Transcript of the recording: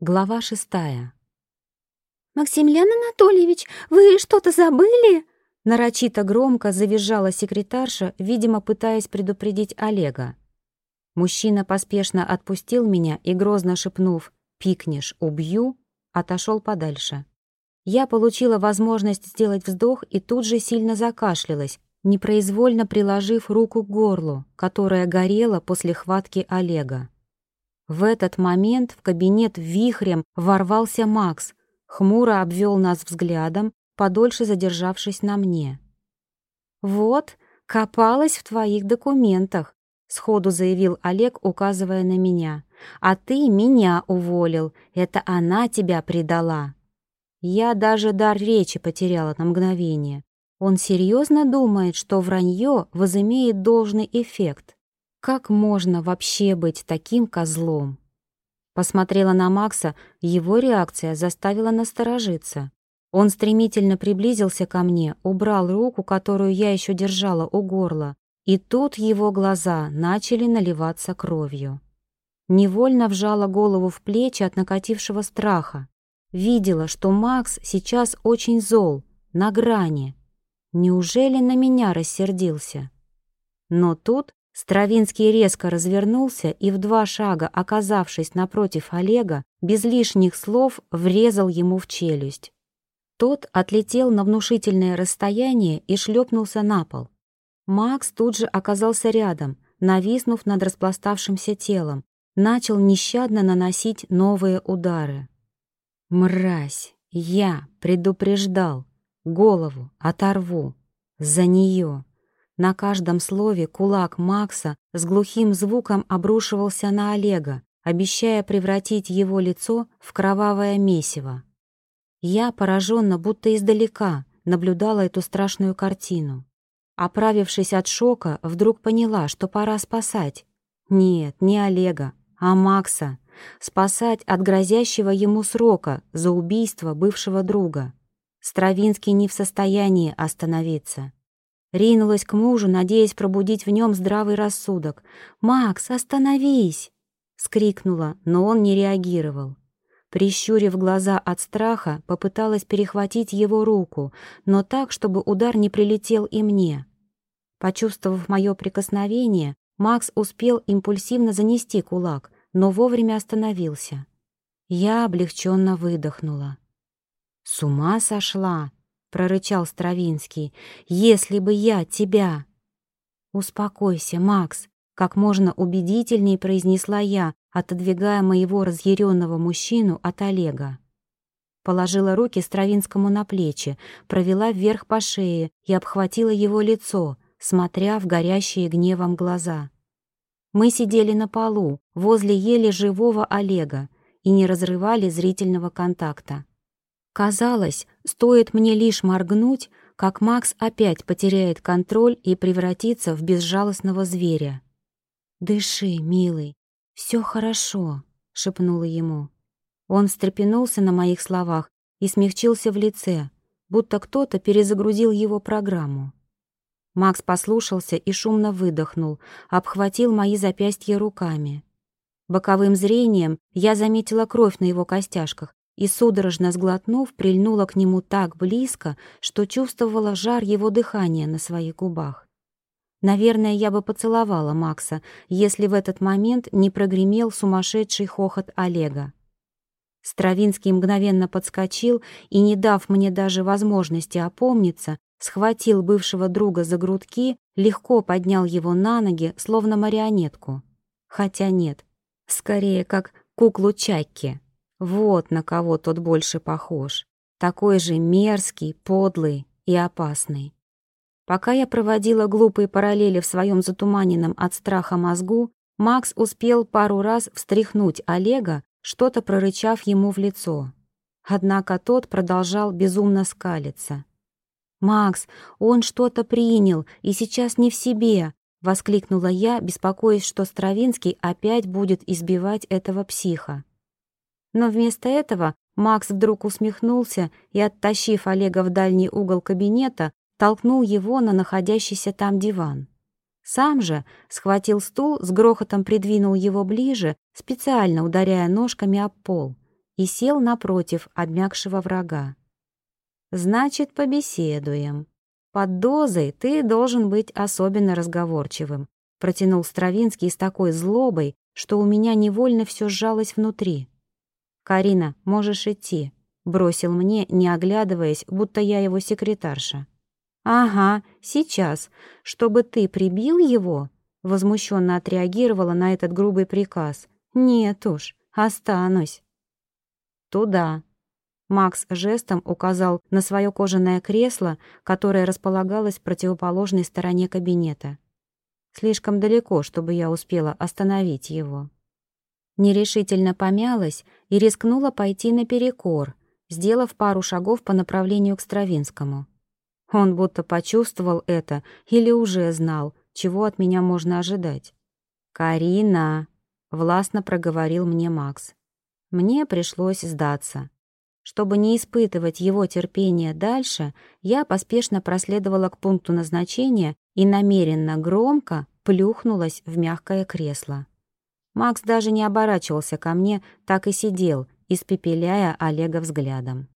Глава шестая. «Максимилиан Анатольевич, вы что-то забыли?» Нарочито громко завизжала секретарша, видимо, пытаясь предупредить Олега. Мужчина поспешно отпустил меня и, грозно шепнув «пикнешь, убью», отошел подальше. Я получила возможность сделать вздох и тут же сильно закашлялась, непроизвольно приложив руку к горлу, которая горела после хватки Олега. В этот момент в кабинет вихрем ворвался Макс, хмуро обвел нас взглядом, подольше задержавшись на мне. «Вот, копалась в твоих документах», — сходу заявил Олег, указывая на меня. «А ты меня уволил, это она тебя предала». Я даже дар речи потеряла на мгновение. Он серьезно думает, что вранье возымеет должный эффект. Как можно вообще быть таким козлом? Посмотрела на Макса, его реакция заставила насторожиться. Он стремительно приблизился ко мне, убрал руку, которую я еще держала у горла, и тут его глаза начали наливаться кровью. Невольно вжала голову в плечи от накатившего страха. Видела, что Макс сейчас очень зол, на грани. Неужели на меня рассердился? Но тут Стравинский резко развернулся и в два шага, оказавшись напротив Олега, без лишних слов врезал ему в челюсть. Тот отлетел на внушительное расстояние и шлепнулся на пол. Макс тут же оказался рядом, нависнув над распластавшимся телом, начал нещадно наносить новые удары. «Мразь! Я предупреждал! Голову оторву! За нее!» На каждом слове кулак Макса с глухим звуком обрушивался на Олега, обещая превратить его лицо в кровавое месиво. Я, пораженно, будто издалека, наблюдала эту страшную картину. Оправившись от шока, вдруг поняла, что пора спасать. Нет, не Олега, а Макса. Спасать от грозящего ему срока за убийство бывшего друга. Стравинский не в состоянии остановиться. Ринулась к мужу, надеясь пробудить в нем здравый рассудок. «Макс, остановись!» — скрикнула, но он не реагировал. Прищурив глаза от страха, попыталась перехватить его руку, но так, чтобы удар не прилетел и мне. Почувствовав мое прикосновение, Макс успел импульсивно занести кулак, но вовремя остановился. Я облегченно выдохнула. «С ума сошла!» — прорычал Стравинский. «Если бы я тебя...» «Успокойся, Макс», — как можно убедительнее произнесла я, отодвигая моего разъяренного мужчину от Олега. Положила руки Стравинскому на плечи, провела вверх по шее и обхватила его лицо, смотря в горящие гневом глаза. Мы сидели на полу, возле еле живого Олега, и не разрывали зрительного контакта. Казалось, стоит мне лишь моргнуть, как Макс опять потеряет контроль и превратится в безжалостного зверя. «Дыши, милый, все хорошо», — шепнула ему. Он встрепенулся на моих словах и смягчился в лице, будто кто-то перезагрузил его программу. Макс послушался и шумно выдохнул, обхватил мои запястья руками. Боковым зрением я заметила кровь на его костяшках и, судорожно сглотнув, прильнула к нему так близко, что чувствовала жар его дыхания на своих губах. Наверное, я бы поцеловала Макса, если в этот момент не прогремел сумасшедший хохот Олега. Стравинский мгновенно подскочил и, не дав мне даже возможности опомниться, схватил бывшего друга за грудки, легко поднял его на ноги, словно марионетку. Хотя нет, скорее как куклу Чайки. Вот на кого тот больше похож. Такой же мерзкий, подлый и опасный. Пока я проводила глупые параллели в своем затуманенном от страха мозгу, Макс успел пару раз встряхнуть Олега, что-то прорычав ему в лицо. Однако тот продолжал безумно скалиться. «Макс, он что-то принял и сейчас не в себе!» — воскликнула я, беспокоясь, что Стравинский опять будет избивать этого психа. Но вместо этого Макс вдруг усмехнулся и, оттащив Олега в дальний угол кабинета, толкнул его на находящийся там диван. Сам же схватил стул, с грохотом придвинул его ближе, специально ударяя ножками об пол, и сел напротив обмякшего врага. «Значит, побеседуем. Под дозой ты должен быть особенно разговорчивым», протянул Стравинский с такой злобой, что у меня невольно все сжалось внутри. «Карина, можешь идти», — бросил мне, не оглядываясь, будто я его секретарша. «Ага, сейчас. Чтобы ты прибил его?» Возмущенно отреагировала на этот грубый приказ. «Нет уж, останусь». «Туда». Макс жестом указал на свое кожаное кресло, которое располагалось в противоположной стороне кабинета. Слишком далеко, чтобы я успела остановить его. Нерешительно помялась и рискнула пойти наперекор, сделав пару шагов по направлению к Стравинскому. Он будто почувствовал это или уже знал, чего от меня можно ожидать. «Карина!» — властно проговорил мне Макс. Мне пришлось сдаться. Чтобы не испытывать его терпения дальше, я поспешно проследовала к пункту назначения и намеренно громко плюхнулась в мягкое кресло. Макс даже не оборачивался ко мне, так и сидел, испепеляя Олега взглядом.